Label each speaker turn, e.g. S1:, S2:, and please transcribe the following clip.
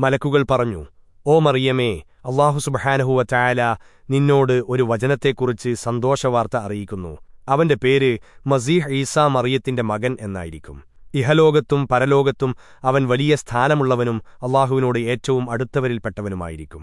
S1: മലക്കുകൾ പറഞ്ഞു ഓ മറിയമേ അള്ളാഹു സുബഹാനഹുവ ചായാല നിന്നോട് ഒരു വചനത്തെക്കുറിച്ച് സന്തോഷവാർത്ത അറിയിക്കുന്നു. അവന്റെ പേര് മസീഹ് ഈസാ മറിയത്തിന്റെ മകൻ എന്നായിരിക്കും. ഇഹലോകത്തും പരലോകത്തും അവൻ വലിയ സ്ഥാനമുള്ളവനും അള്ളാഹുവിനോട് ഏറ്റവും അടുത്തവരിൽപ്പെട്ടവനുമായിരിക്കും.